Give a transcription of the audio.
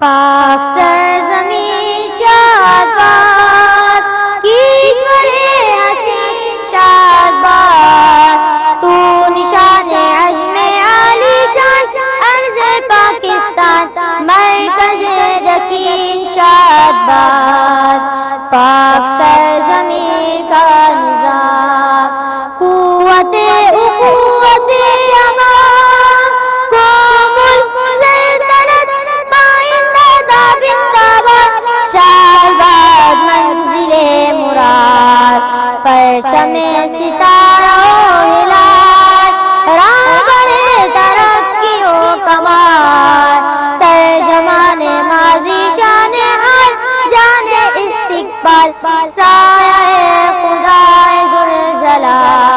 پاک سرزمین شاد حسین شاد تو نشان عزم علی جان ارض پاکستان، مرکز شاد پاک سرزمین کا پرچم ستاروں و ہلال رابر ترقیوں کمال۔ ترجمان ماضی شان ہر، جان استقبال۔ سایہ خدا گل جلال